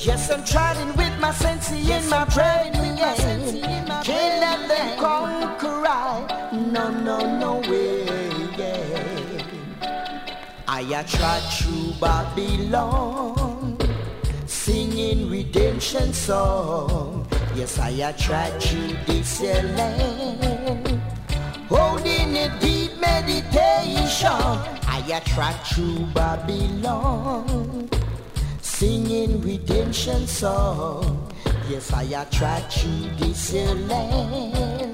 Yes, I'm trying with my sense in my brain. Yeah. Can't let them conquer I. No, no, no way. Yeah. I a tried through Babylon, singing redemption song. Yes, I a tried through this land, holding a deep meditation. I a tried through Babylon redemption song. Yes, I attract you this land,